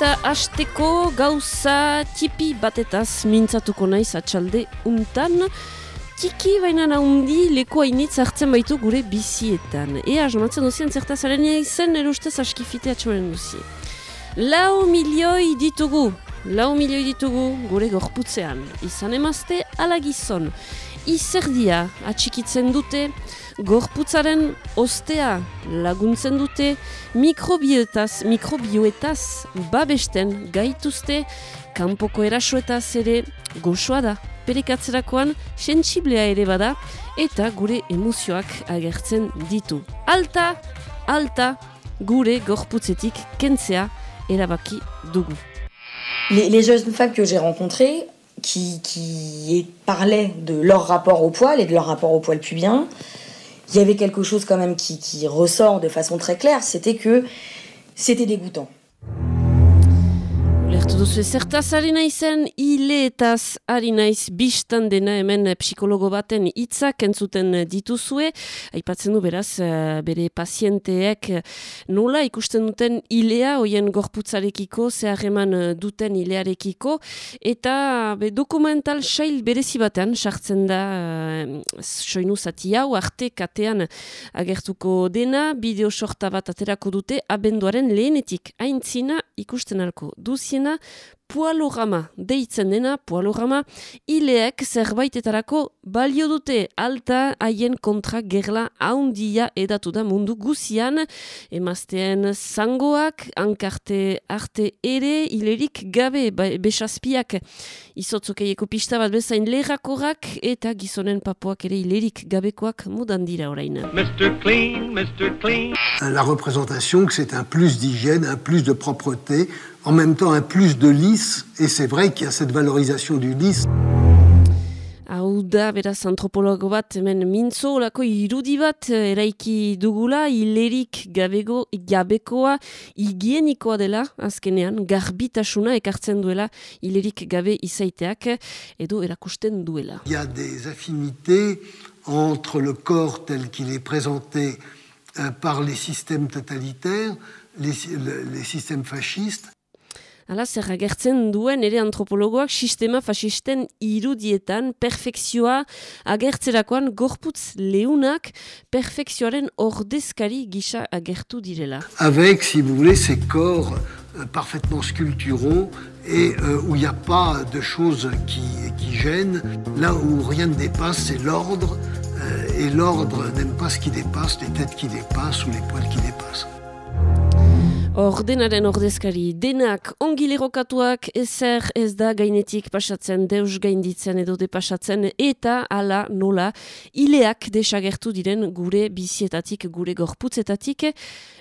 Eta hasteko gauza tipi batetaz mintzatuko naiz atxalde untan. Tiki baina naundi leku hainitz hartzen baitu gure bizietan. Ea, jomatzen duzien zertaz arenia izen erustez askifite atxoren duzi. Lau milioi ditugu, lau milioi ditugu gure gorputzean. Izan emazte ala gizon. Izerdia atxikitzen dute, gorputzaren ostea laguntzen dute, mikrobioetaz, mikrobioetaz babesten gaituzte, kanpoko erasoetaz ere goxoa da. Perekatzerakoan sentsiblea ere bada eta gure emozioak agertzen ditu. Alta, alta, gure gorputzetik kentzea erabaki dugu. Les, les jeunes femmes que j'ai rencontrées, qui, qui parlaient de leur rapport au poil et de leur rapport au poil pubien, il y avait quelque chose quand même qui, qui ressort de façon très claire, c'était que c'était dégoûtant. Lertu duzu zertaz ari naizen, hileetaz ari naiz bistan dena hemen psikologo baten hitzak entzuten dituzue. Aipatzen du beraz, eh, bere pazienteek nola ikusten duten hilea, hoien gorputzarekiko, zeharreman duten hilearekiko, eta be, dokumental sail berezi batean, sartzen da uh, soinu zati hau, arte katean agertuko dena, bideo sorta bat aterako dute, abenduaren lehenetik. Aintzina ikusten alko duzien dena, pualogama, deitzen dena, pualogama, ileek zerbaitetarako balio dute alta haien kontra gerla haundia edatu da mundu guzian, emazteen zangoak, hankarte arte ere, ilerik gabe besazpiak izotzokeieko pista bat bezain lehrakorak eta gizonen papoak ere ilerik gabekoak mudan dira orain. Mr. Clean, Mr. Clean. La représentation que c'est un plus d'hygiène, un plus de propreté, en même temps un plus de lisse, et c'est vrai qu'il y a cette valorisation du lisse. Hau da, beraz, antropologo bat, hemen mintzo, lako irudi bat, eraiki dugula, hilerik gabego, gabekoa, higienikoa dela, azkenean, garbitasuna ekartzen duela, hilerik gabe izaiteak, edo erakusten duela. Il y a des affinités entre le corps tel qu'il est présenté euh, par les systèmes totalitaires, les, les systèmes fascistes, Hala, zer agertzen duen ere antropologoak sistema fasisten irudietan perfekzioa agertzerakoan gorputz leunak perfekzioaren ordezkari gisa agertu direla. Avec, si vous voulez, ces corps euh, parfaitement sculpturaux et euh, où il n'y a pas de choses qui, qui gênent. Là où rien ne dépasse, c'est l'ordre. Euh, et l'ordre n'aime pas ce qui dépasse, les têtes qui dépassent ou les poils qui dépassent. Ordenaren ordezkari denak ongilerokatuak ezer ez da gainetik pasatzen, deus gainditzen edo de pasatzen eta ala nola ileak desagertu diren gure bizietatik, gure gorputzetatik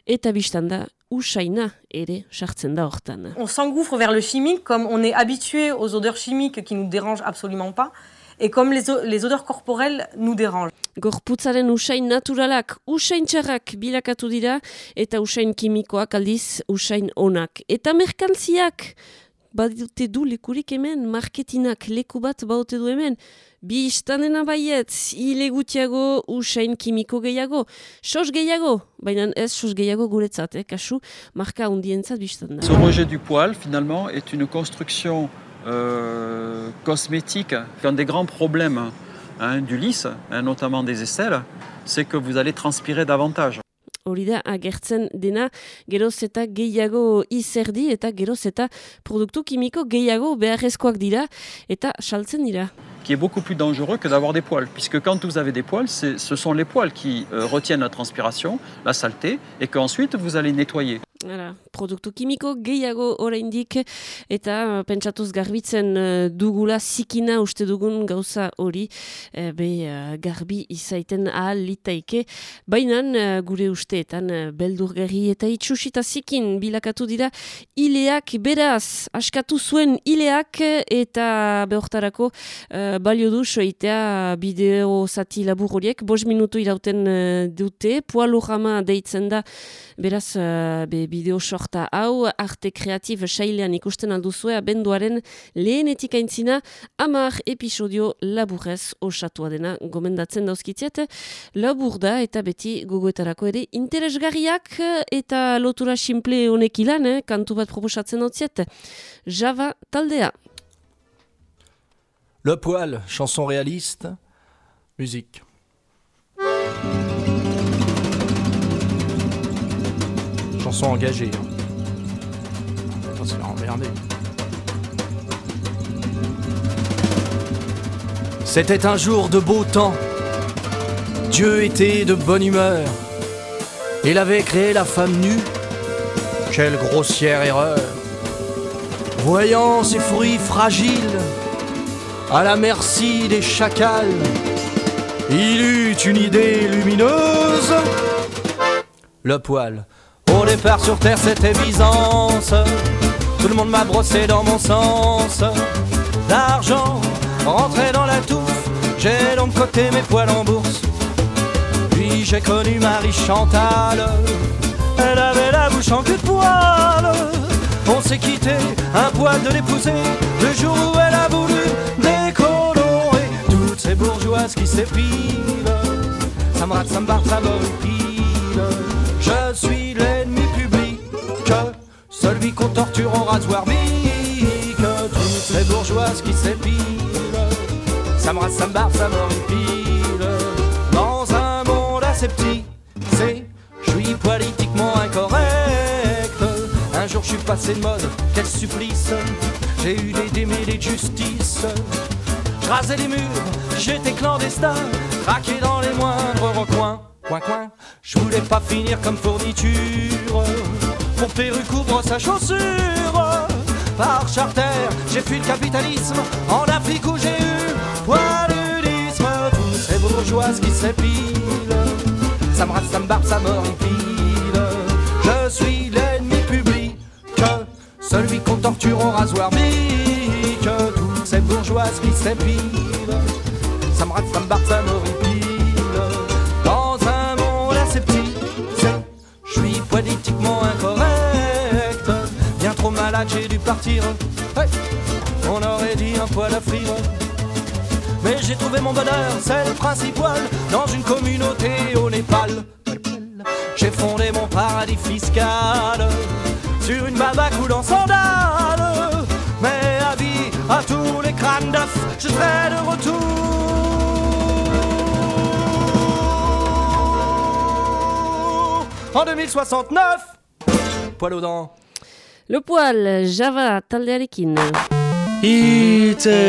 eta biztanda usaina ere sartzen da hortan. On s'engouffre vers le chimique comme on est habitué aux odeurs chimiques qui nous dérangent absolument pas et comme les, les odeurs corporelles nous dérangent. Gorputzaren usain naturalak usain txarrak bilakatu dira eta usain kimikoak aldiz usain onak. Eta merkantziak badute du lekurik hemen, marketinak leku bat baute du hemen, bi istanena baiet, hile gutiago usain kimiko gehiago, sos gehiago, baina ez sos gehiago guretzat, eh, kasu, marka hundientzat biztan da. Ce rejet du poil, finalement, est une construction euh, cosmétique, un des grands problèmes hein, du lys, hein, notamment des aisselles, c'est que vous allez transpirer davantage. Hori da, agertzen dena, geroz eta gehiago izerdi eta geroz eta produktu kimiko gehiago beharrezkoak dira eta saltzen dira. Qui est beaucoup plus dangereux que d'avoir des poils, puisque quand vous avez des poils, ce sont les poils qui euh, retiennent la transpiration, la saleté, et qu'ensuite vous allez nettoyer. Ara, produktu kimiko gehiago oraindik eta uh, pentsatuz garbitzen uh, dugula zikina uste dugun gauza hori uh, be garbi izaiten ahal litaike. Baina gure usteetan uh, beldur gerri eta itxusita zikin bilakatu dira ileak beraz askatu zuen ileak eta behortarako uh, balio du soitea bideo zati labur horiek. Bos minutu irauten dute, poalo jama deitzen da beraz be bideo sorta hau, arte kreatif sailean ikusten alduzue abenduaren lehenetik aintzina, amar episodio laburrez osatua dena gomendatzen dauzkitziat. Labur da eta beti gogoetarako ere interesgarriak eta lotura simple honek ilan, eh, kantu bat proposatzen dutziet. Java taldea. Le poil, chanson réaliste, musique. Chanson engagée. Hein. C'était un jour de beau temps. Dieu était de bonne humeur. Il avait créé la femme nue. Quelle grossière erreur. Voyant ses fruits fragiles, à la merci des chacals, il eut une idée lumineuse. Le poil, au départ sur terre c'était Byzance. Tout le monde m'a brossé dans mon sens. L'argent rentrait dans la touffe, j'ai donc coté mes poils en bourse. Puis j'ai connu Marie Chantal, elle avait la bouche en cul de poil. On s'est quitté, un poil de l'épouser, le jour où elle a voulu décolorer toutes ces bourgeoises qui s'épilent. Ça me rate, ça me barre, ça pile. Je suis celui qu'on torture en rasoir que toutes ces bourgeoises qui s'épilent. Ça me rate, ça me barre, ça pile. Dans un monde petit, c'est, je suis politiquement incorrect. Jour je suis passé de mode, quel supplice. J'ai eu des démêlés de justice. Je rasais les murs, j'étais clandestin. Craqué dans les moindres recoins. Coin coin, je voulais pas finir comme fourniture Mon perruque couvre sa chaussure. Par charter, j'ai fui le capitalisme. En Afrique où j'ai eu poiludisme Tous ces bourgeoises qui s'épilent Ça me rate, ça me barbe, ça m'horripile Je suis l'ennemi celui qu'on torture au rasoir bique, toutes ces bourgeoises qui s'épilent, ça me rate, ça me barre, ça m'horripile. Partir. on aurait dit un poil à frire. Mais j'ai trouvé mon bonheur, c'est le principal, dans une communauté au Népal. J'ai fondé mon paradis fiscal sur une baba coulant sandales. Mais avis à tous les crânes d'œufs, je serai de retour. En 2069, poil aux dents. Le poil, Java taldearekin. Itzetapu.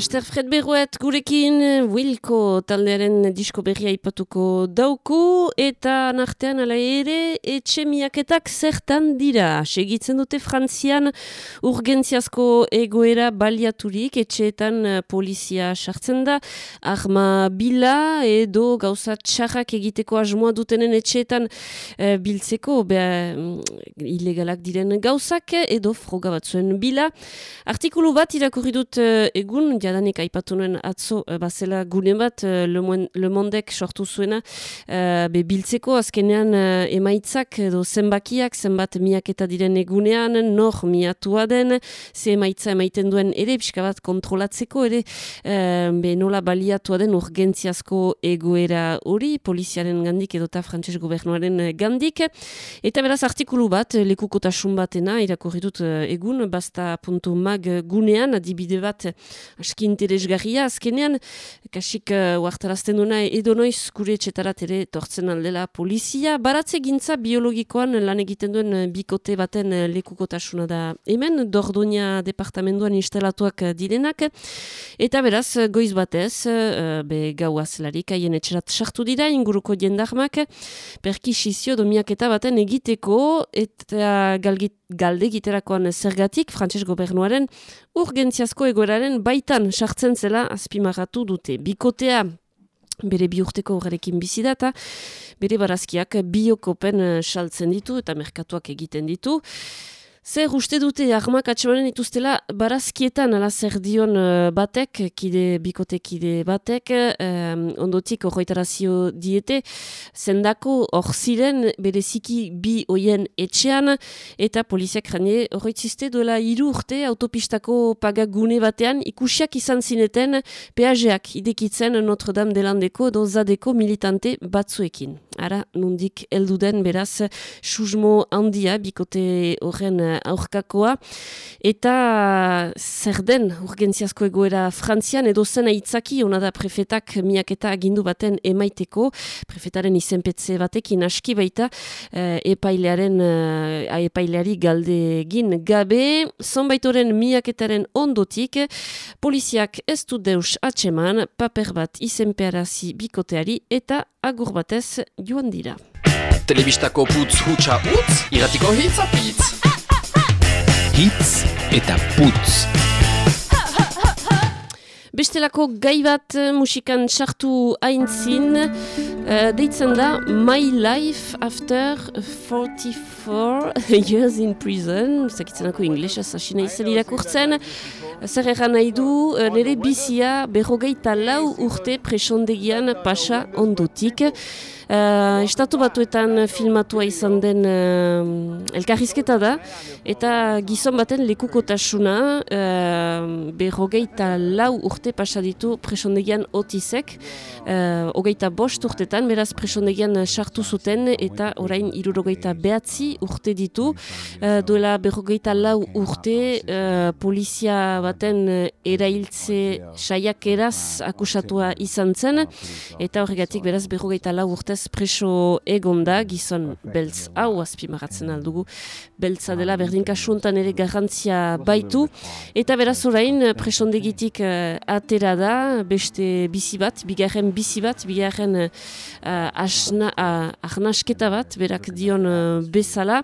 Laster Fred Berruet gurekin Wilko taldearen disko berria ipatuko dauku eta nartean ala ere etxe miaketak zertan dira. Segitzen dute frantzian urgentziazko egoera baliaturik etxeetan polizia sartzen da. Arma bila edo gauza txarrak egiteko asmoa dutenen etxeetan e, biltzeko be, mm, ilegalak diren gauzak edo froga batzuen bila. Artikulu bat irakurri dut eh, egun, jadanik aipatu nuen atzo uh, bazela gune bat uh, Le Mondek sortu zuena. Uh, be biltzeko azkenean emaitzak edo zenbakiak zenbat miaketa diren egunean nor miatua den ze emaitza emaiten duen ere pixka bat kontrolatzeko ere be nola baliatua den urgentziazko egoera hori poliziaren gandik edota frantses gobernuaren gandik. Eta beraz artikulu bat lekukotasun batena irakurri dut egun basta puntu mag gunean adibide bat aski interesgarria, azkenean, kasik uh, uartarazten duna edo noiz gure etxetarat ere tortzen aldela polizia. Baratze gintza biologikoan lan egiten duen uh, bikote baten uh, lekukotasuna da hemen, Dordonia departamentuan instalatuak direnak, eta beraz, goiz batez, uh, be gauaz larik, haien etxerat sartu dira, inguruko jendarmak, perkisizio domiak eta baten egiteko, eta galgit galde giterakoan zergatik, frantses gobernuaren urgentziazko egoeraren baitan sartzen zela azpimarratu dute. Bikotea bere bi urteko horrekin bizidata, bere barazkiak biokopen saltzen ditu eta merkatuak egiten ditu. Zer uste dute armak atxemanen ituztela barazkietan ala zer dion uh, batek, kide bikote kide batek, um, ondotik horretarazio diete, zendako hor ziren bereziki bi oien etxean, eta poliziak jane horretziste duela hiru urte autopistako pagagune batean ikusiak izan zineten peajeak idekitzen Notre Dame de Landeko dozadeko militante batzuekin. Ara, nundik elduden beraz, susmo handia bikote horren aurkakoa. Eta zer den urgentziazko egoera frantzian edo zen aitzaki ona da prefetak miak eta agindu baten emaiteko. Prefetaren izenpetze batekin aski baita eh, epailearen eh, epaileari galde egin gabe. Zonbaitoren miaketaren ondotik poliziak ez du deus atseman paper bat izenpearazi bikoteari eta agur batez joan dira. Telebistako putz hutsa utz, iratiko hitz apitz hitz eta putz. Bestelako gai bat eh, musikan sartu aintzin, uh, deitzen da My Life After 44 Years in Prison, zakitzenako inglesa sasina izan irakurtzen, zer egan nahi du, uh, nire bizia berrogeita lau urte presondegian pasa ondotik. Uh, estatu batuetan filmatua izan den uh, elkarrizketa da, eta gizon baten lekukotasuna uh, berrogeita lau urte pasaditu presondegian otizek, uh, hogeita bost urtetan, beraz presondegian sartu zuten, eta orain irurogeita behatzi urte ditu, uh, duela berrogeita lau urte uh, polizia baten erailtze saiak eraz akusatua izan zen, eta horregatik beraz berrogeita lau urte preso egonda, gizon beltz hau azpimaratzen aldugu, beltza dela berdin kasuntan ere garrantzia baitu, eta beraz orain presondegitik uh, atera da, beste bizi bat, bigarren bizi bat, bigarren uh, asna, uh, arnasketa bat, berak dion uh, bezala,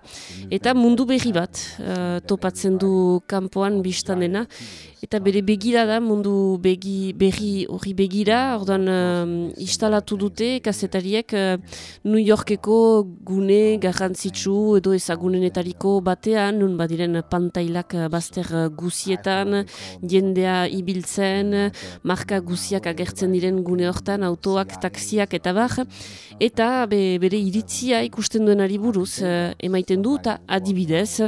eta mundu berri bat uh, topatzen du kanpoan biztan dena, eta bere begira da, mundu begi, berri hori begira, ordan uh, instalatu dute, kasetariek, New Yorkeko gune garrantzitsu edo ezagunenetariko batean, nun badiren pantailak bazter guzietan, jendea ibiltzen, marka guziak agertzen diren gune hortan, autoak, taksiak eta bar, eta be, bere iritzia ikusten duen buruz uh, emaiten du, eta adibidez,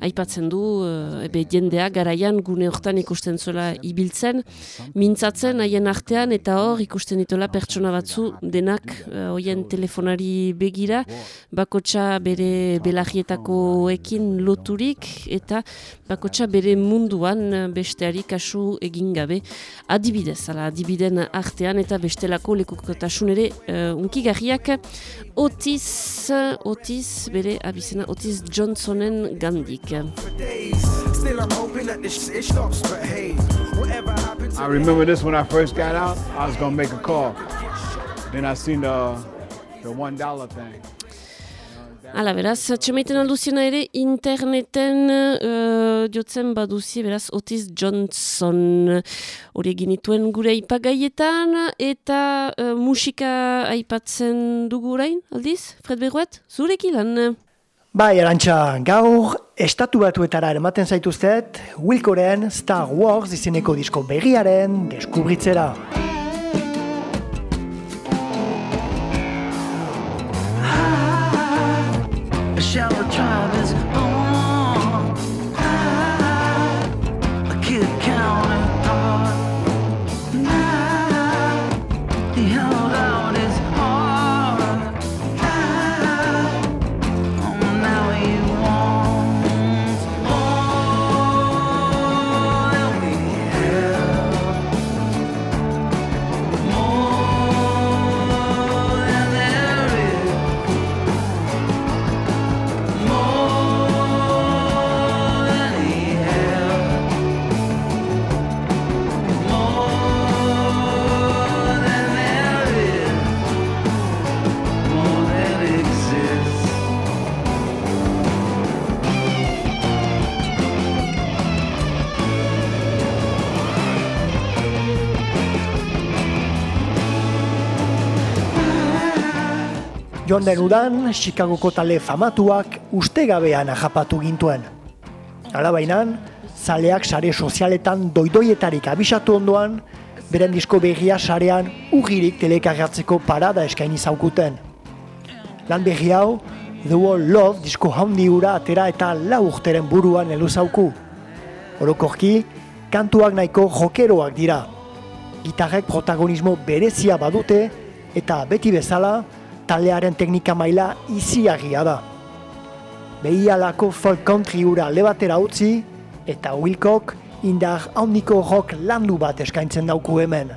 aipatzen du, uh, be, jendea garaian gune hortan ikusten zuela ibiltzen, mintzatzen haien artean, eta hor ikusten ditola pertsona batzu denak uh, oien telefonari begira, bakotsa bere belagietakoekin loturik, eta bakotsa bere munduan besteari kasu egin gabe. Adibidez, ala adibiden artean eta bestelako lekukotasun ere uh, unkigarriak Otis, Otis, bere abizena, Otis Johnsonen gandik. I remember this when I first got out, I was gonna make a call. Then I seen the, the one dollar thing. Hala, beraz, txemaiten alduziena ere interneten uh, jotzen baduzi, beraz, Otis Johnson hori ginituen gure ipagaietan, eta uh, musika aipatzen dugu orain, aldiz? Fred Berruet, zurek ilan? Bai, erantxa, gaur, estatu batuetara ematen zaituztet, Wilkoren Star Wars izeneko disko berriaren deskubritzera. shower time. Joan den udan, Chicagoko tale famatuak ustegabean ajapatu gintuen. Hala bainan, zaleak sare sozialetan doidoietarik abisatu ondoan, beren disko berria sarean ugirik telekargatzeko parada eskaini zaukuten. Lan berri hau, The Wall Love disko handi ura atera eta lau urteren buruan elu zauku. Orokorki, kantuak nahiko jokeroak dira. Gitarrek protagonismo berezia badute eta beti bezala, taldearen teknika maila iziagia da. Behialako folk country ura lebatera utzi eta Wilcock indar handiko rock landu bat eskaintzen dauku hemen.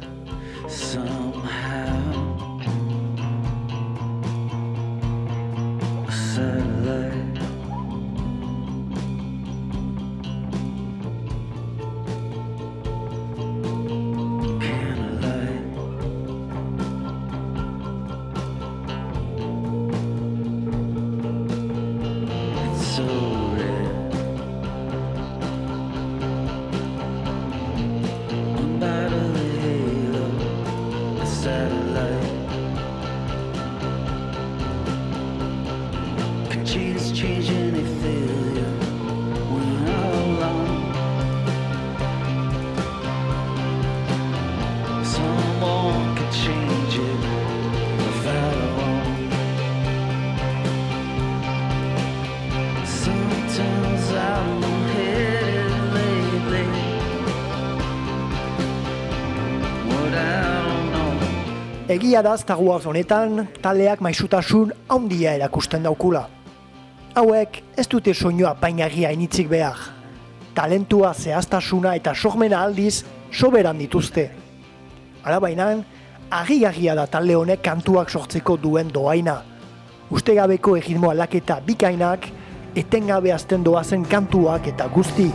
Egia da Wars honetan taldeak maisutasun handia erakusten daukula. Hauek ez dute soinua bainagia initzik behar. Talentua zehaztasuna eta sogmena aldiz soberan dituzte. Hala bainan, agi-agia da talde honek kantuak sortzeko duen doaina. Ustegabeko egitmo aldaketa bikainak, etengabe azten doazen kantuak eta guzti.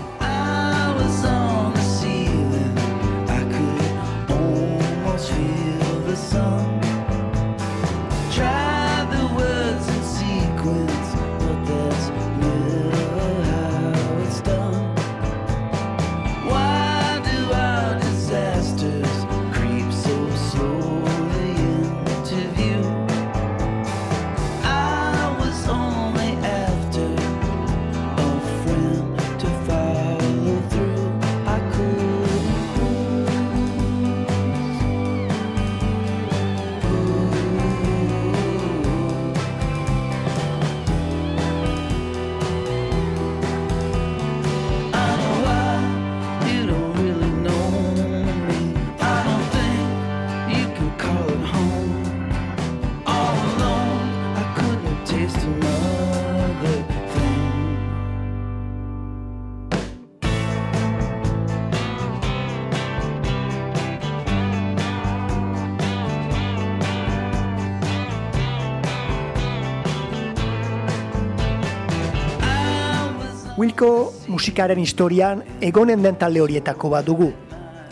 Wilco musikaren historian egonen den talde horietako bat dugu.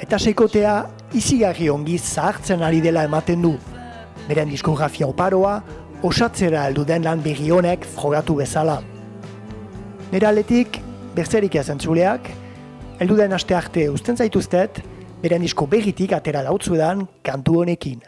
Eta seikotea izigarri ongi zahartzen ari dela ematen du. Beren diskografia oparoa, osatzera heldu den lan berri honek frogatu bezala. Nera aletik, berzerik ez entzuleak, heldu den aste arte usten zaituztet, beren disko berritik atera lautzudan kantu honekin.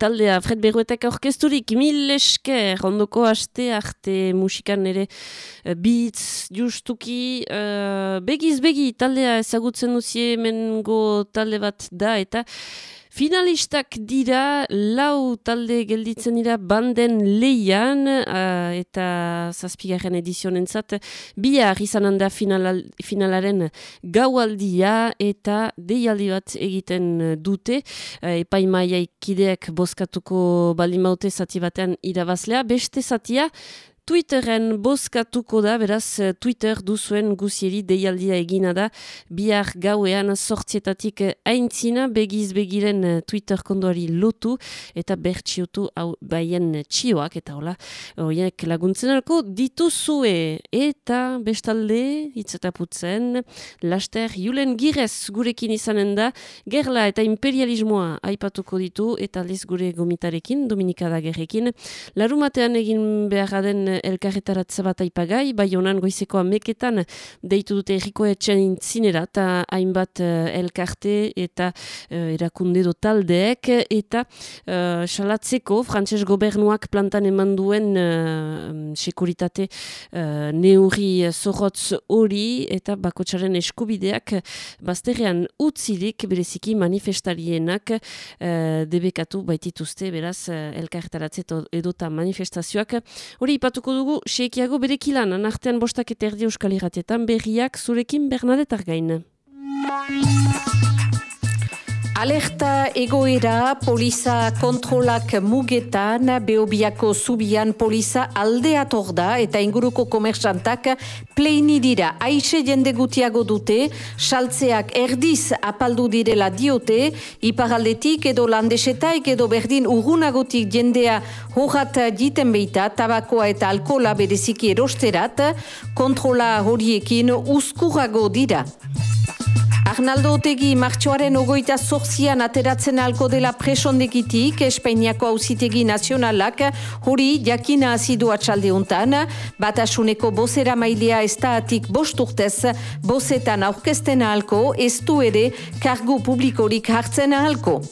Taldea Fred Berruetak orkesturik mil esker ondoko aste arte musikan ere uh, beats justuki uh, begiz begi taldea ezagutzen duzie mengo talde bat da eta Finalistak dira, lau talde gelditzen dira banden leian uh, eta zazpigarren edizionen zat, bihar izan handa final, finalaren gaualdia eta deialdi bat egiten dute. Uh, Epaimaiaik kideak boskatuko balimaute zati batean irabazlea. Beste zatia, Twitteren bozkatuko da, beraz Twitter duzuen guzieri deialdia egina da, bihar gauean sortzietatik aintzina begiz begiren Twitter kondoari lotu eta bertxiotu hau baien txioak eta hola, horiek laguntzen alko dituzue. Eta bestalde hitzetaputzen laster julen girez gurekin izanen da, gerla eta imperialismoa aipatuko ditu eta liz gure gomitarekin, Dominika Dagerrekin, larumatean egin behar den elkarretaratze bat aipagai, bai honan goizeko ameketan deitu dute erriko etxen zinera eta hainbat uh, elkarte eta uh, erakunde do taldeek eta uh, salatzeko frantses gobernuak plantan eman duen uh, sekuritate uh, neuri zorrotz hori eta bakotsaren eskubideak bazterrean utzilik bereziki manifestarienak uh, debekatu baitituzte. Beraz uh, elkarretaratze edota manifestazioak. Hori ipatuko Aipatuko dugu, seikiago berekilan, anartean bostak eta erdi euskal irratietan, berriak zurekin Bernadetar gain. Alerta egoera poliza kontrolak mugetan, beobiako zubian poliza aldeator da eta inguruko komersantak pleini dira. Aixe jende gutiago dute, saltzeak erdiz apaldu direla diote, iparaldetik edo landesetaik edo berdin urgunagotik jendea horat jiten beita, tabakoa eta alkola bereziki erosterat, kontrola horiekin uskurago dira. Arnaldo Otegi martxoaren ogoita zorzian ateratzen alko dela presondekitik Espainiako hausitegi nazionalak hori jakina azidu atxalde untan, batasuneko bozera mailea ez da atik bosturtez bozetan aurkesten ahalko, ez du ere kargu publikorik hartzen ahalko.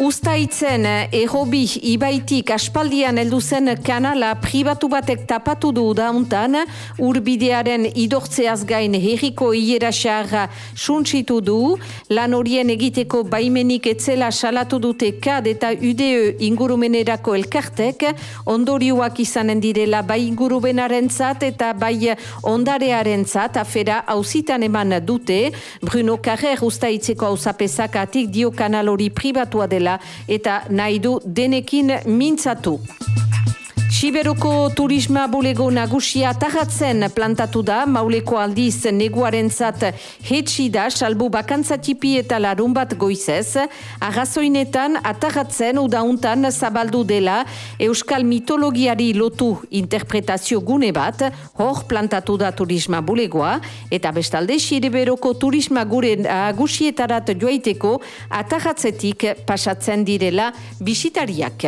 Uztaitzen errobi ibaitik aspaldian helduzen kanala pribatu batek tapatu du dauntan, urbidearen idortzeaz gain herriko hiera xarra suntsitu du, lan horien egiteko baimenik etzela salatu dute kad eta UDE ingurumenerako elkartek, ondorioak izanen direla bai ingurubenaren zat eta bai ondarearen zat, afera hauzitan eman dute, Bruno Carrer ustaitzeko hausapezak atik dio kanal hori pribatua dela eta nahi du denekin mintzatu. Siberoko turisma bulego nagusia tarratzen plantatu da, mauleko aldiz neguaren zat hetsi da, salbu bakantzatipi eta larun bat goizez, arrazoinetan atarratzen udauntan zabaldu dela euskal mitologiari lotu interpretazio gune bat, hor plantatu da turisma bulegoa, eta bestalde Siberoko turisma gure nagusietarat joaiteko atarratzetik pasatzen direla bisitariak.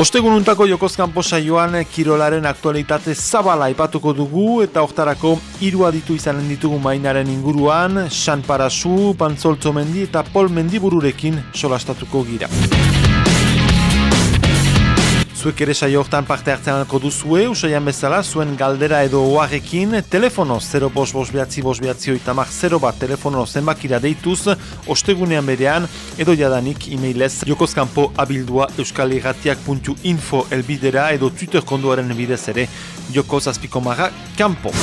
Ostegununtako Jokozkan posa joan Kirolaren aktualitate zabala ipatuko dugu eta oktarako hiru aditu izanen ditugu mainaren inguruan, San Parasu, Pantzoltzo Mendi eta Pol Mendibururekin solastatuko gira. Zuek ere saio hortan parte hartzen alko duzue, usaian bezala, zuen galdera edo oarekin, telefono 0 bos bos behatzi bos behatzi oitamak 0 bat telefono zenbakira deituz, ostegunean berean, edo jadanik e-mailez jokoskampo abildua euskaliratiak.info elbidera edo Twitter konduaren bidez ere, jokoz azpiko marra, kampo.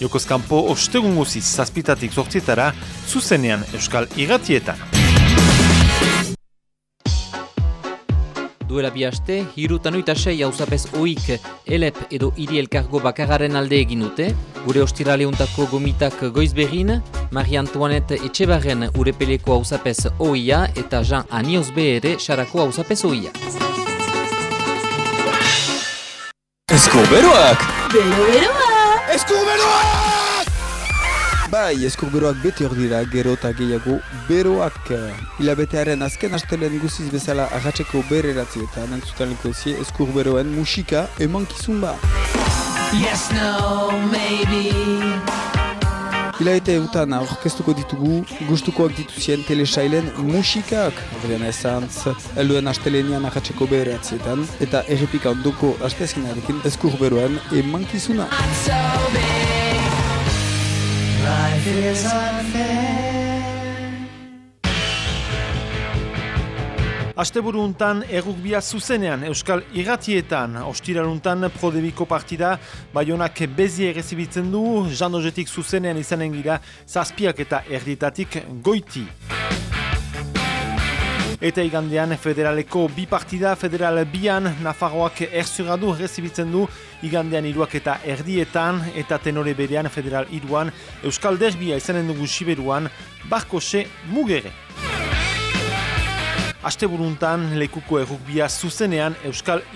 Jokoz ostegun guziz zazpitatik zortzietara, zuzenean euskal iratietan. Duela bi haste, hiru tanuita sei hauzapez oik elep edo hiri elkargo bakararen alde egin dute, gure ostiraleuntako gomitak goiz behin, Marie Antoinette Etxebarren urepeleko hauzapez oia eta Jean Aniozbe ere sarako hauzapez oia. Eskuberoak! Bero beroak! Eskuberoak! Bai, eskurberoak bete hor dira, gero eta gehiago beroak. Hilabetearen azken astelen guziz bezala ahatzeko bereratzi eta nantzutan liko zie eskurberoen musika eman kizun ba. Yes, no, maybe Ilaete eutan aurkeztuko ditugu gustukoak dituzien telesailen musikak Adriana Esantz, elduen astelenian ahatzeko beheratzietan eta errepika ondoko astezinarekin eskur beroan emankizuna. Asteburu untan errukbia zuzenean Euskal Iratietan, ostiraruntan prodebiko partida, baionak bezie errezibitzen du, janojetik zuzenean izanen gira, zazpiak eta erditatik goiti. Eta igandean federaleko bi partida, federal bian, Nafarroak erzuradu errezibitzen du, igandean iruak eta erdietan, eta tenore berean federal iruan, Euskal Derbia izanen dugu siberuan, barkose mugere. Asteburuntan lekuko errukbia zuzenean Euskal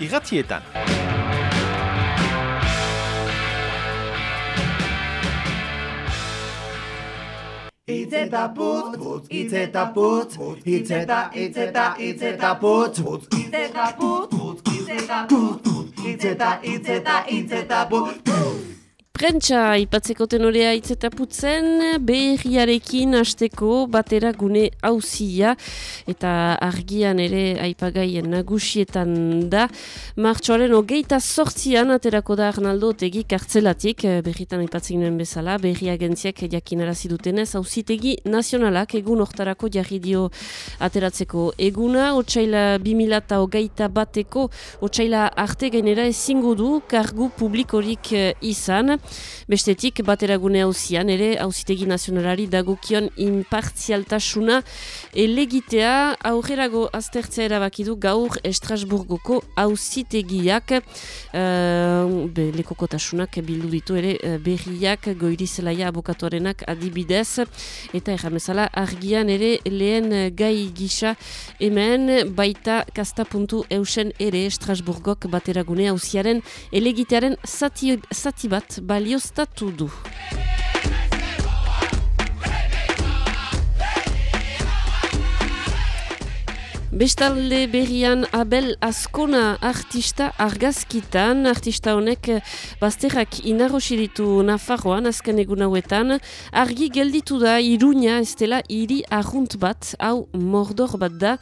Iratietan. Itzeta putz, putz, itzeta putz, itzeta, itzeta, itzeta putz, itzeta putz, itzeta putz, itzeta, itzeta, itzeta putz. Prentsa ipatzeko tenorea itzetaputzen berriarekin hasteko batera gune hauzia eta argian ere aipagaien nagusietan da. Martxoaren hogeita sortzian aterako da Arnaldo tegi kartzelatik berritan aipatzen bezala berri agentziak jakinarazi dutenez hauzitegi nazionalak egun hortarako jarri dio ateratzeko eguna. Otsaila 2000 hogeita bateko otsaila arte gainera ezingo du kargu publikorik izan. Bestetik, bateragune hauzian, ere, hauzitegi nazionalari dagokion impartzialtasuna elegitea aurrerago aztertzea erabakidu gaur Estrasburgoko hauzitegiak uh, be, lekokotasunak bildu ditu ere uh, berriak goirizelaia abokatuarenak adibidez. Eta erramezala argian ere lehen gai gisa hemen baita kasta.eusen eusen ere Estrasburgok bateragune hauziaren elegitearen zati, zati bat balioztatu du. Bestalde berrian Abel Azkona artista argazkitan, artista honek eh, bazterrak inarrosiritu Nafarroan azken egun hauetan, argi gelditu da iruña ez dela iri arrunt bat, hau mordor bat da,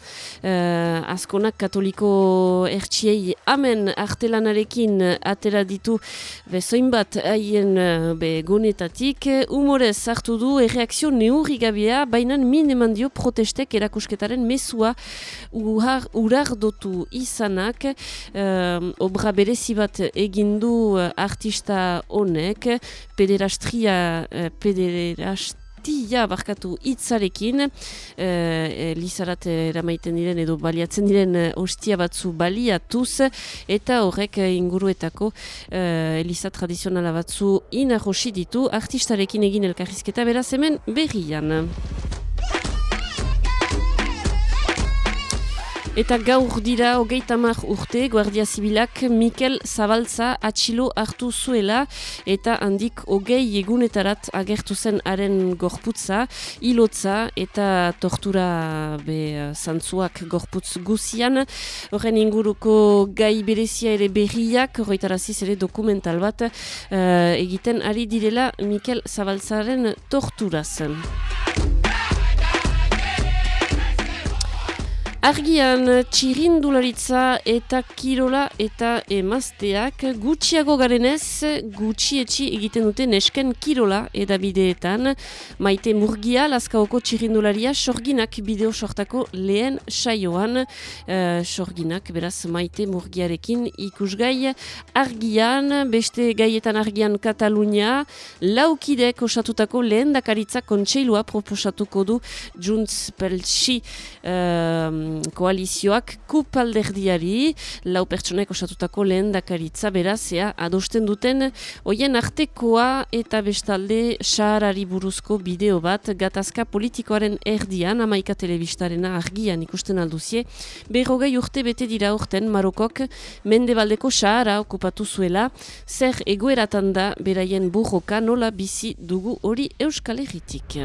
uh, Azkonak katoliko ertsiei amen artelanarekin atera ditu bezoin bat haien be gonetatik, humorez hartu du erreakzio neurri gabea, bainan min eman dio protestek erakusketaren mesua uhar, urar dotu izanak um, obra berezi bat egindu uh, artista honek pederastria uh, pederast Tia barkatu hitzarekin uh, Lizarat eramaiten diren edo baliatzen diren ostia batzu baliatuz eta horrek inguruetako uh, Eliza tradizionala batzu inarrosi ditu artistarekin egin elkarrizketa beraz hemen berrian. Eta gaur dira hogeita mar urte Guardia Zibilak Mikel Zabaltza atxilo hartu zuela eta handik hogei egunetarat agertu zen haren gorputza, ilotza eta tortura be zantzuak gorputz guzian. Horren inguruko gai berezia ere berriak, horretaraziz ere dokumental bat uh, egiten ari direla Mikel Zabaltzaren torturaz. Argian txirindularitza eta kirola eta emazteak gutxiago garenez gutxietxi egiten dute nesken kirola edabideetan. Maite Murgia, Laskaoko txirindularia, sorginak bideo sortako lehen saioan. Uh, sorginak, beraz, Maite Murgiarekin ikusgai. Argian, beste gaietan argian Katalunia, laukidek osatutako lehen dakaritza kontseilua proposatuko du Juntz Peltsi uh, koalizioak kup alderdiari, lau pertsonek osatutako lehen dakaritza berazea adosten duten, hoien artekoa eta bestalde saharari buruzko bideo bat, gatazka politikoaren erdian, amaika telebistarena argian ikusten alduzie, berrogei urte bete dira urten Marokok mendebaldeko sahara okupatu zuela, zer egoeratan da beraien burroka nola bizi dugu hori euskal erritik.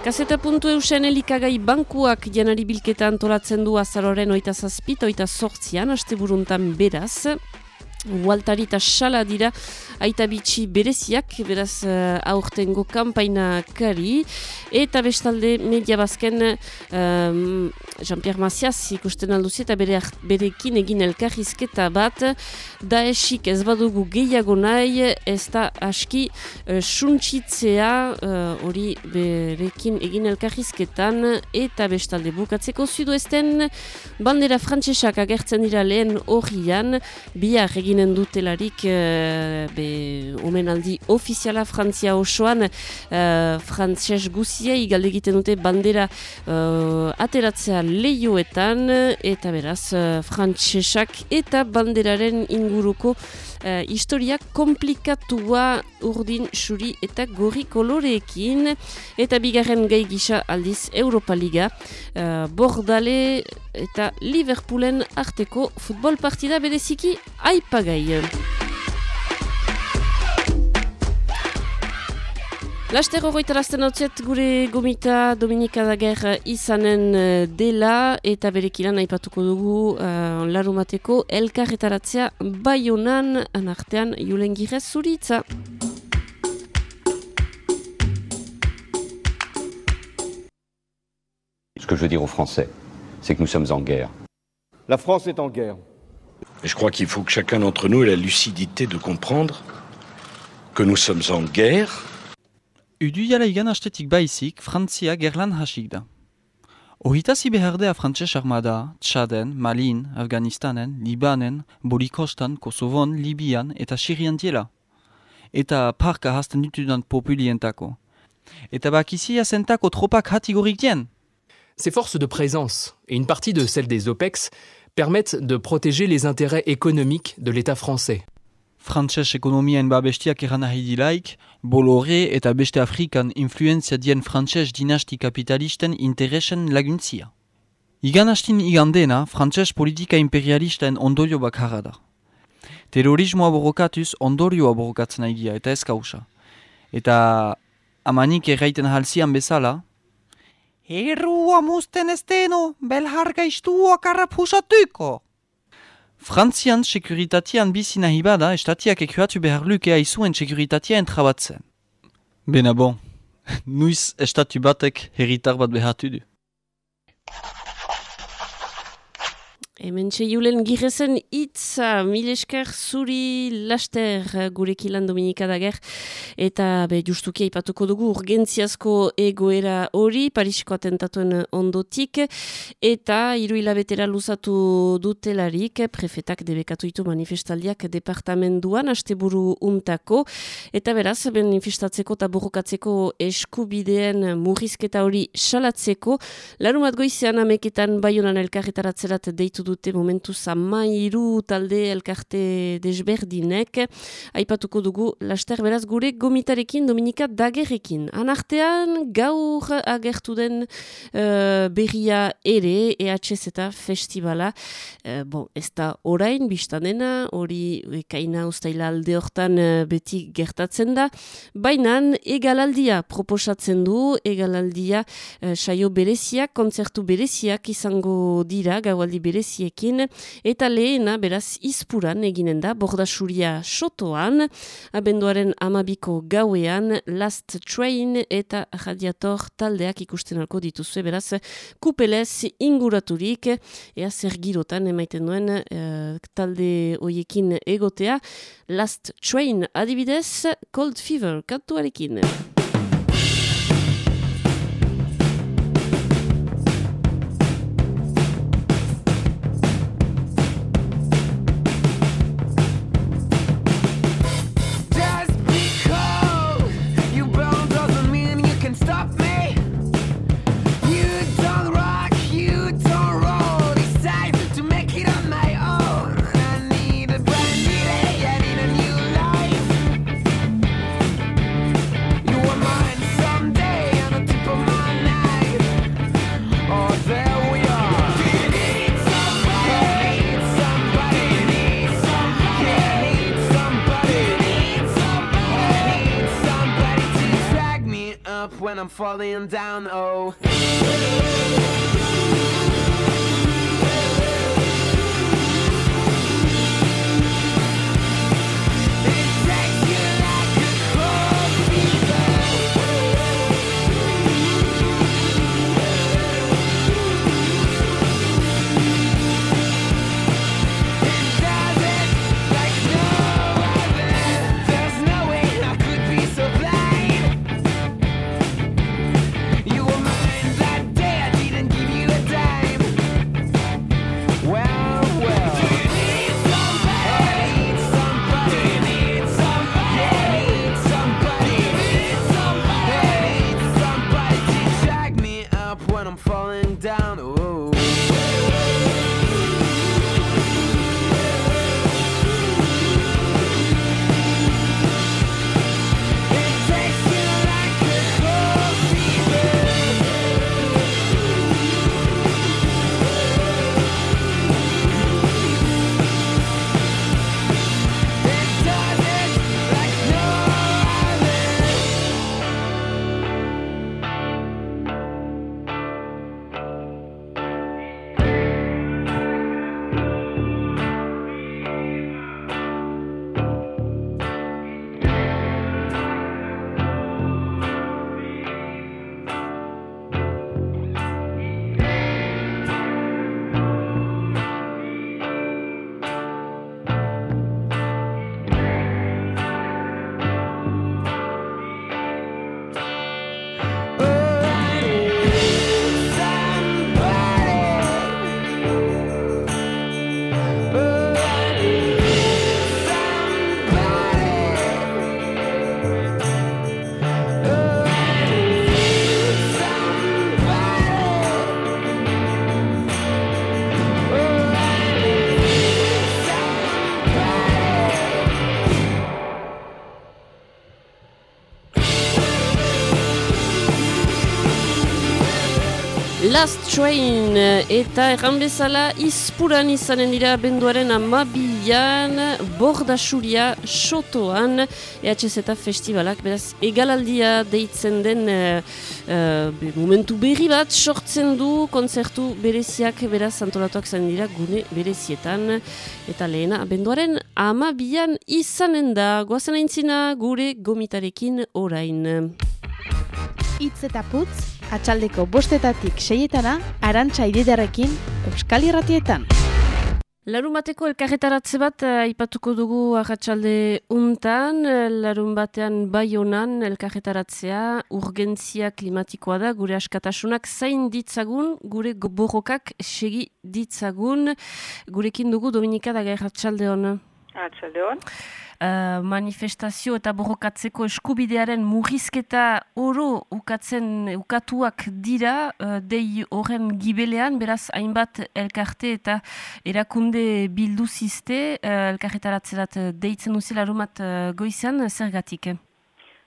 Kaseta puntu eusen elikagai bankuak janari bilketa antolatzen du azaroren oita zazpita, oita sortzian, haste buruntan beraz. Waltari eta Sala dira. Aita bitxi bereziak, beraz uh, aurtengo kampaina kari, eta bestalde media bazken um, Jean-Pierre Macias ikusten alduzi eta bere, berekin egin elkarrizketa bat, da esik ez badugu gehiago nahi, ez da aski uh, suntsitzea hori berekin egin elkarrizketan, eta bestalde bukatzeko zudu ezten bandera frantsesak agertzen dira lehen horian, bihar eginen dutelarik uh, be omenaldi ofiziala Frantzia osoan. Uh, frantses guziei galde dute bandera uh, ateratzea lehioetan eta beraz uh, frantsesak eta banderaren inguruko uh, historia komplikatua urdin suri eta gorri koloreekin eta bigarren gai gisa aldiz Europa Liga uh, Bordale eta Liverpoolen arteko futbol partida bereziki aipagai. Laster horretarazten hau gure gomita Dominika Dager izanen eh, dela eta berekilan aipatuko dugu uh, larumateko elkarretaratzea bai honan anartean julen girez zuritza. Ce que je veux dire aux Français, c'est que nous sommes en guerre. La France est en guerre. Et je crois qu'il faut que chacun d'entre nous ait la lucidité de comprendre que nous sommes en guerre Uduiala igan astetik baizik, Frantzia gerlan hasik da. Ohitazi behardea frantses armada, Txaden, Malin, Afganistanen, Libanen, Bolikostan, Kosovon, Libian eta Sirian diela. Eta parka hasten ditudan populientako. Eta bakizia zentako tropak hatigorik dien. Ces forces de présence, et une partie de celles des OPEX, permettent de protéger les intérêts économiques de l'État français. Frantses ekonomiaen babestiak eran nahi dilaik, bolore eta beste Afrikan influenzia dien frantses dinasti kapitalisten interesen laguntzia. Igan hastin igandena, frantses politika imperialisten ondorio bakarra da. Terrorismoa borrokatuz ondorioa borrokatzen aigia eta ez kausa. Eta amanik erraiten halzian bezala, Errua musten ez deno, belharga istua karrapusatuko! Frantzian sekuritatean bizi nahi bada, estatiak ekuatu behar lukea izuen sekuritatea entrabatzen. Bena bon, nuiz estatu batek herritar bat behatu du. Hemen txeiulen girezen itza, mileskar zuri laster gurekilan Dominika dager, eta be justuki aipatuko dugu urgentziazko egoera hori, Parisiko atentatuen ondotik, eta hiru hilabetera luzatu dutelarik, prefetak debekatu ditu manifestaldiak departamenduan, asteburu untako, eta beraz, manifestatzeko eta borrokatzeko eskubideen murrizketa hori salatzeko, larumat goizean ameketan baionan elkarretaratzerat deitu dute momentu zamairu talde elkarte desberdinek. Aipatuko dugu laster beraz gure gomitarekin Dominika Dagerrekin. Anartean gaur agertu den uh, berria ere EHZ eta festivala. Uh, bon, ez da orain biztanena, hori ekaina ustaila alde hortan uh, beti gertatzen da. Baina egalaldia proposatzen du, egalaldia uh, saio bereziak, kontzertu bereziak izango dira, gaualdi bereziak bereziekin, eta lehena beraz izpuran eginen da, bordasuria sotoan, abenduaren amabiko gauean, last train eta radiator taldeak ikusten alko dituzue, beraz kupelez inguraturik, ea zer girotan emaiten duen uh, talde hoiekin egotea, last train adibidez, cold fever kantuarekin. I'm falling down, oh. Last Train eta erran bezala izpuran izanen dira benduaren amabilan bordasuria sotoan EHZ eta festivalak beraz egalaldia deitzen den uh, uh, momentu berri bat sortzen du konzertu bereziak beraz antolatuak zain dira gune berezietan. Eta lehena benduaren amabilan izanen da. Goazen aintzina gure gomitarekin orain. Itz eta putz atxaldeko bostetatik seietana, arantxa ididarekin, Euskal Irratietan. Larun bateko elkarretaratze bat uh, ipatuko dugu ahatsalde untan, larun batean bai honan elkarretaratzea urgentzia klimatikoa da, gure askatasunak zain ditzagun, gure borrokak segi ditzagun, gurekin dugu Dominika da ahatsalde hon. Ahatsalde hon. Uh, manifestazio eta borrokatzeko eskubidearen murrizketa oro ukatzen ukatuak dira uh, dei horren gibelean, beraz hainbat elkarte eta erakunde bildu ziste uh, elkarretaratzerat deitzen duzila aromat uh, goizan, zergatik?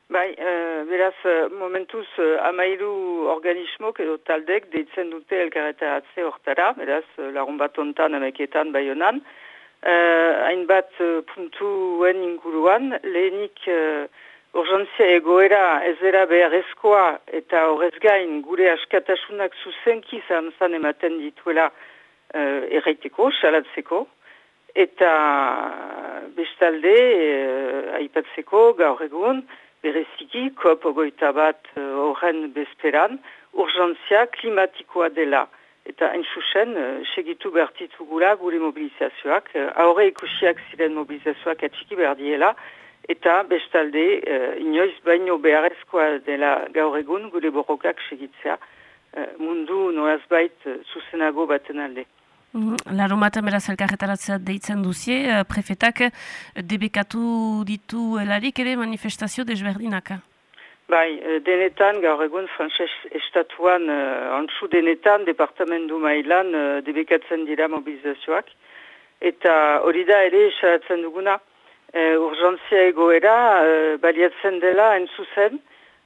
Bai, uh, beraz, momentuz uh, amairu organismok edo taldek deitzen dute elkarretaratze hortara, beraz, larun bat ontan ameketan bai honan, uh, hainbat uh, puntuen inguruan, lehenik uh, urgentzia egoera ez dira beharrezkoa eta horrez gain gure askatasunak zuzenki zan zan ematen dituela uh, erraiteko, salatzeko, eta bestalde uh, aipatzeko gaur egun, bereziki, kop ogoita bat horren uh, bezperan, urgentzia klimatikoa dela eta hain zuzen, uh, segitu behartitugula gure mobilizazioak, uh, aurre ikusiak ziren mobilizazioak atxiki behar diela, eta bestalde, uh, inoiz baino beharrezkoa dela gaur egun gure borrokak segitzea, uh, mundu noaz bait uh, zuzenago baten alde. Mm Laro maten beraz elkarretaratzea deitzen duzie, prefetak debekatu ditu helarik ere manifestazio desberdinaka? Bai, eh, denetan, gaur egun, frantzes estatuan, uh, antzu denetan, departamentu mailan, uh, debekatzen dira mobilizazioak. Eta hori da ere, esaratzen duguna, uh, urgentzia egoera, uh, baliatzen dela, entzuzen,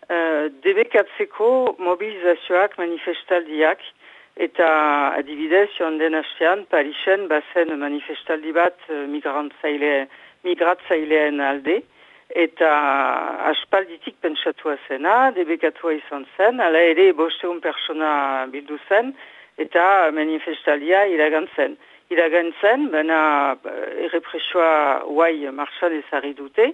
uh, debekatzeko mobilizazioak, manifestaldiak, eta adibidez, joan den hastean, Parisen, bazen manifestaldi bat, uh, migratzaileen alde, eta aspalditik pentsatua zena, debekatua izan zen, ala ere bosteun persona bildu zen, eta manifestalia iragantzen. Iragantzen, baina eh, errepresioa guai marxan ezari dute,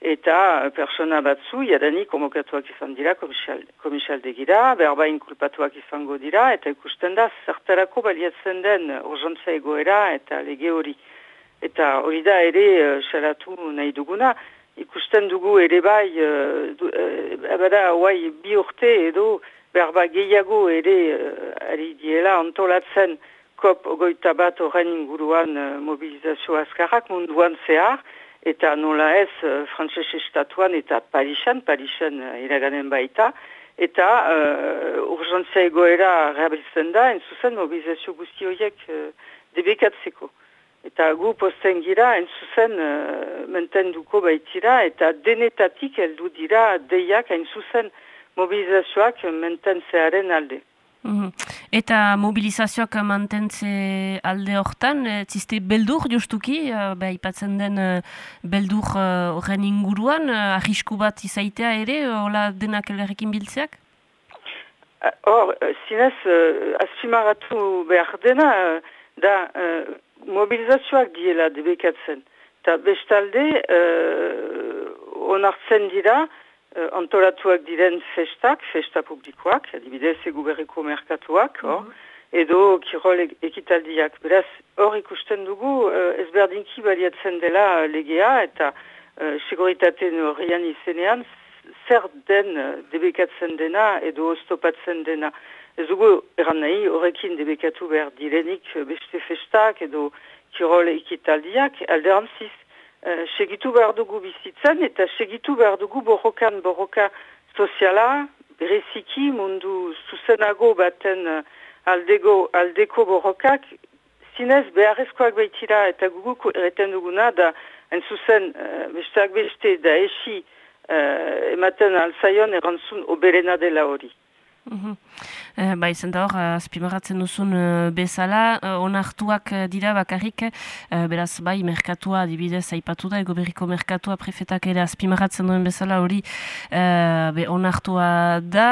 eta persona batzu, jadanik komokatuak izan dira, komisalde gira, berba inkulpatuak izango dira, eta ikusten da, zertarako baliatzen den urgentza egoera eta lege hori. Eta hori da ere, uh, salatu nahi duguna, ikusten dugu ere bai, uh, du, uh, bi urte edo berba gehiago ere uh, ari diela antolatzen kop ogoita bat horren inguruan mobilizazio azkarrak munduan zehar, eta nola ez frantzese estatuan eta Parisen, Parisen iraganen baita, eta uh, urgentzia egoera rehabiltzen da, entzuzen mobilizazio guzti horiek uh, debekatzeko. Eta gu posten gira, entzuzen uh, mentenduko baitira, eta denetatik heldu dira deiak, entzuzen mobilizazioak mententzearen alde. Mm Eta mobilizazioak mantentze alde hortan, ziste beldur justuki, uh, ipatzen den uh, beldur horren inguruan, ahisku bat izaitea ere, hola denak elgarrekin biltzeak? Hor, zinez, azpimaratu behar dena, da mobilizazioak diela debekatzen. Eta bestalde, uh, onartzen dira, uh, antolatuak diren festak, festa publikoak, adibidez egu berriko merkatuak, mm edo kirol ekitaldiak. Beraz, hor ikusten dugu, uh, ezberdinki baliatzen dela legea, eta uh, seguritateen horrean izenean, zer den debekatzen dena edo oztopatzen dena. Ez dugu eran nahi horrekin debekatu behar direnik beste festak edo kirol ikitaldiak alderantziz. Uh, segitu behar dugu bizitzen eta segitu behar dugu borrokan borroka soziala, bereziki mundu zuzenago baten uh, aldego, aldeko borrokak, zinez beharrezkoak baitira eta gugu ereten duguna da entzuzen uh, besteak beste da esi uh, ematen alzaion erantzun oberena dela hori. Mm Eh, ba, izan da hor, azpimarratzen duzun uh, bezala, onartuak dira bakarrik, beraz, bai, merkatua, dibidez, aipatu da, egoberriko merkatua prefetak ere azpimarratzen duen bezala hori be, onartua da,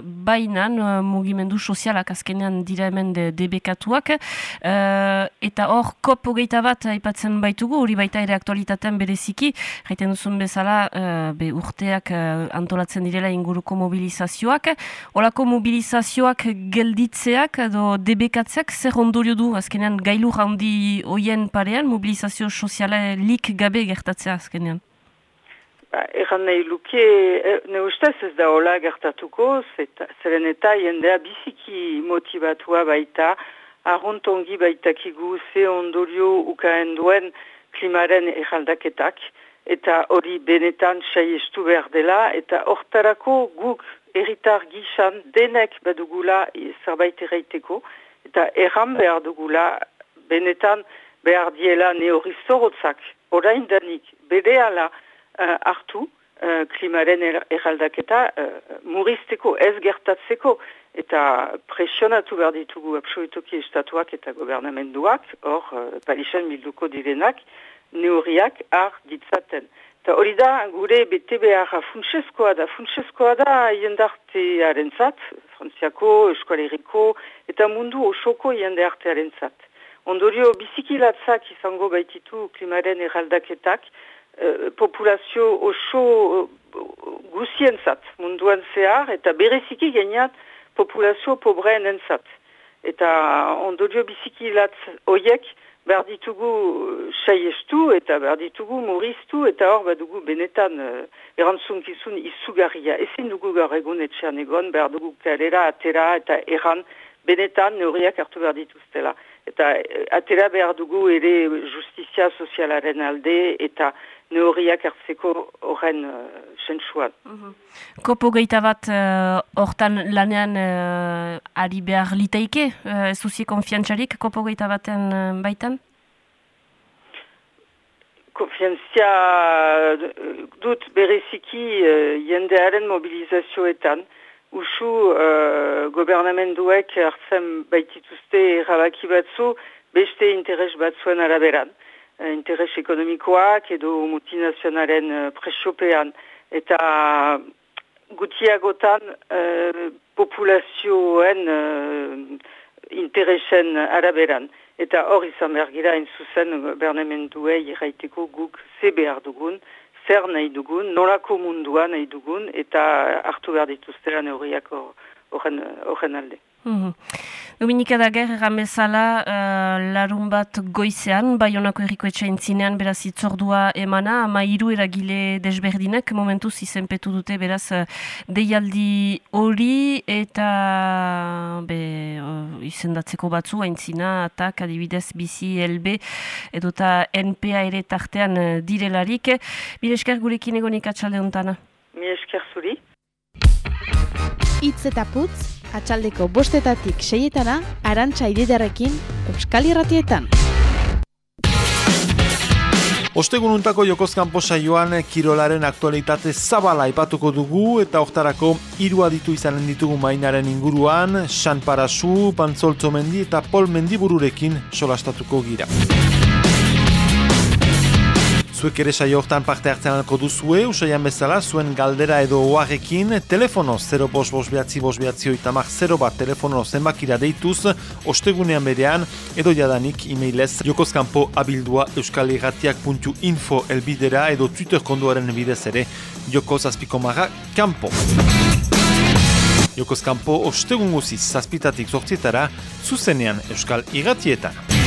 bainan mugimendu sozialak azkenean dira hemen de, debekatuak, eta hor, kop hogeita bat aipatzen baitugu, hori baita ere aktualitatean bereziki, jaiten duzun bezala, be, urteak antolatzen direla inguruko mobilizazioak, Olako mobilizazioak gelditzeak edo debekatzeak zer ondorio du azkenean gailu handi hoien parean mobilizazio soziala lik gabe gertatzea azkenean? Ba, Egan nahi luke, e, ne ustez ez da hola gertatuko, zeren eta jendea biziki motivatua baita, arrontongi baitakigu ze ondorio ukaen duen klimaren eraldaketak, eta hori benetan saiestu behar dela, eta hortarako guk eritar gixan denek badugula zerbait erraiteko, eta erran behar dugula benetan behar diela neori zorotzak, orain danik, bede ala uh, hartu uh, klimaren er, eraldaketa uh, muristeko, ez gertatzeko, eta presionatu behar ditugu absolutoki estatuak eta gobernamenduak, hor, uh, palixan bilduko direnak, neoriak har ditzaten. Hori da, gure bete behar funtsezkoa da, funtsezkoa da jendartearen zat, frantziako, eskualeriko, eta mundu osoko jendartearen zat. Ondorio, bizikilatzak izango baititu klimaren eraldaketak, eh, populazio oso eh, guzien zat, munduan zehar, eta bereziki geniat populazio pobreen entzat. Eta ondorio bizikilatz oiek, behar ditugu saiestu eta behar ditugu muriztu eta hor badugu benetan uh, erantzunkizun izugarria. Ezin dugu gaur egun etxean egon, behar dugu kalera, atera eta erran benetan neurriak hartu behar dituztela. Eta uh, atera behar dugu ere justizia sozialaren alde eta neurriak hartzeko horren uh, sentsuan. Mhm. Kopo geita bat uh, hortan lanean uh, ari behar liteike, uh, ez duzi konfiantzarik kopo geita baten uh, baitan? Konfiantzia dut bereziki uh, jendearen mobilizazioetan. Usu uh, gobernamenduek hartzen baitituzte erabaki batzu beste interes batzuen araberan. Uh, interes ekonomikoak edo multinazionalen uh, presiopean. Eta gutiagotan uh, populazioen uh, interesen araberan. Eta hor izan behar gira zuzen bernemenduei irraiteko guk ze behar dugun, zer nahi dugun, nolako mundua nahi dugun, eta hartu behar dituztera neurriak horren alde. Mm Dominika Dager, ramezala, uh, larun bat goizean, bai honako erriko etxaintzinean, beraz itzordua emana, ama iru eragile desberdinek, momentuz izenpetu dute, beraz, uh, deialdi hori, eta be, uh, izendatzeko batzu, aintzina, atak, adibidez, bizi, LB, edota NPA ere tartean uh, direlarik. Bire esker gurekin egonik atxalde hontana. Mi esker zuri. Itz eta putz, atxaldeko bostetatik seietana, arantxa ididarekin, Euskal Irratietan. Ostegununtako Jokozkan posa joan Kirolaren aktualitate zabala ipatuko dugu eta oktarako hiru aditu izanen ditugu mainaren inguruan, San Parasu, Pantzoltzo Mendi eta Pol Mendibururekin solastatuko gira. Zuek ere saio hortan parte hartzen alko duzue, usaian bezala, zuen galdera edo oarekin, telefono 0 bos bos behatzi bos behatzi oitamak 0 bat telefono zenbakira deituz, ostegunean berean, edo jadanik e-mailez jokozkampo abildua euskaliratiak.info elbidera edo Twitter konduaren bidez ere, jokoz azpiko marra, kampo. Jokoz kampo ostegun guziz zazpitatik zortzietara, zuzenean euskal iratietan.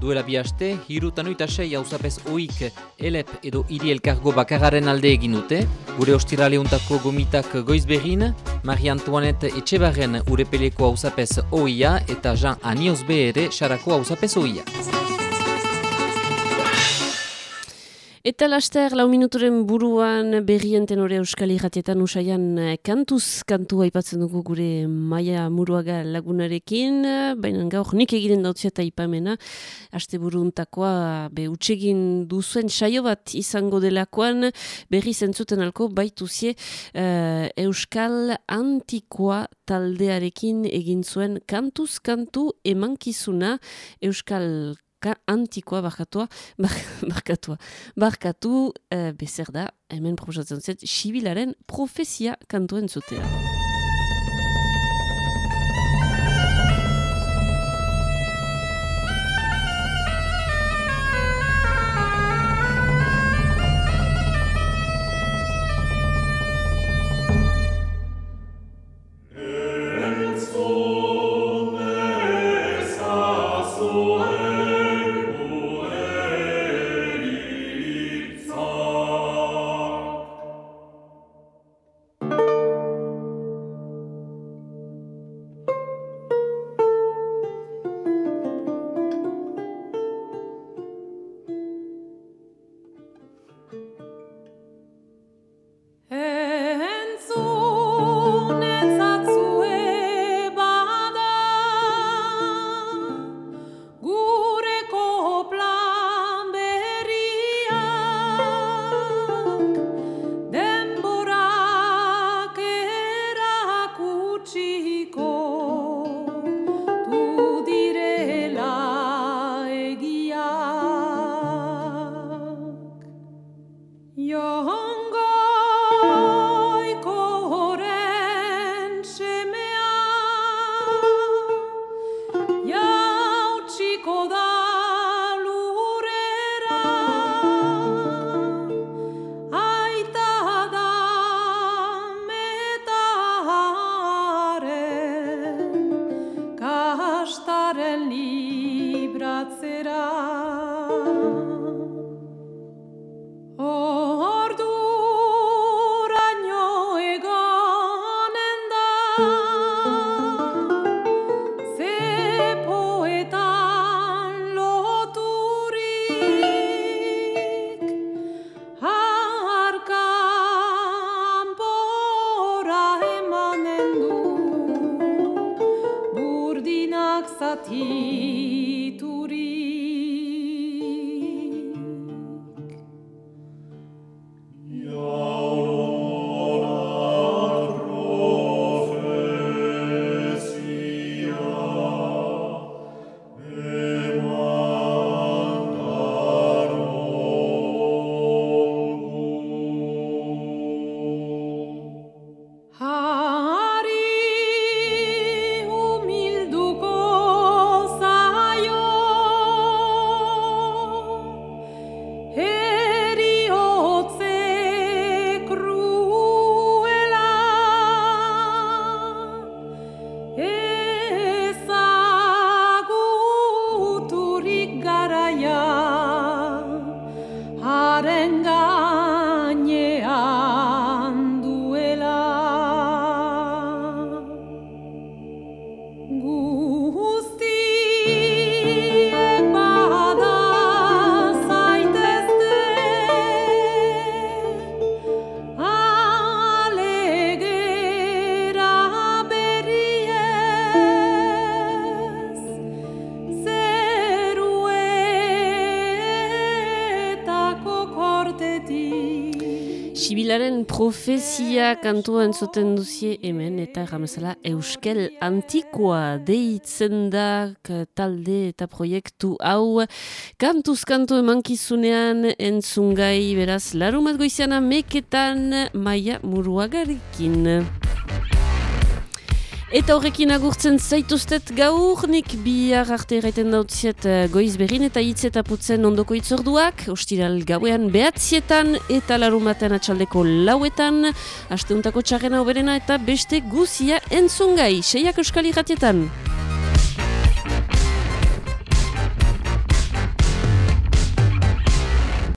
Duela bi haste, hirutan oita sei hauzapez oik elep edo hiri elkargo bakararen alde egin dute. Gure ostiraleuntako gomitak goiz behin, Marie Antoinette Etxebarren urepeleko hauzapez oia eta Jean Aniozbe ere xarako hauzapez oia. Eta laster, lau minuturen buruan berrien tenore euskal irratietan usaian eh, kantuz kantu aipatzen dugu gure maia muruaga lagunarekin, baina gaur nik egiten dautzia eta ipamena, aste buruntakoa be utsegin duzuen saio bat izango delakoan berri zentzuten alko baituzie uh, euskal antikoa taldearekin egin zuen kantuz kantu emankizuna euskal ka antikoa barkatua, barkatua, barkatu uh, bezer da, hemen proposatzen zet, sibilaren profezia kantuen zutea. Profezia kantua entzuten duzie hemen eta erramezala Euskel Antikoa deitzen da talde eta proiektu hau kantuz kantu emankizunean entzungai beraz larumat goiziana meketan maia muruagarikin. Eta horrekin agurtzen zaituztet gaur, nik bihar arte erraiten dautziet uh, goiz berrin eta hitz eta putzen ondoko itzorduak, ostiral gauean behatzietan eta larumaten atxaldeko lauetan, asteuntako txarrena oberena eta beste guzia entzungai, seiak euskal irratietan.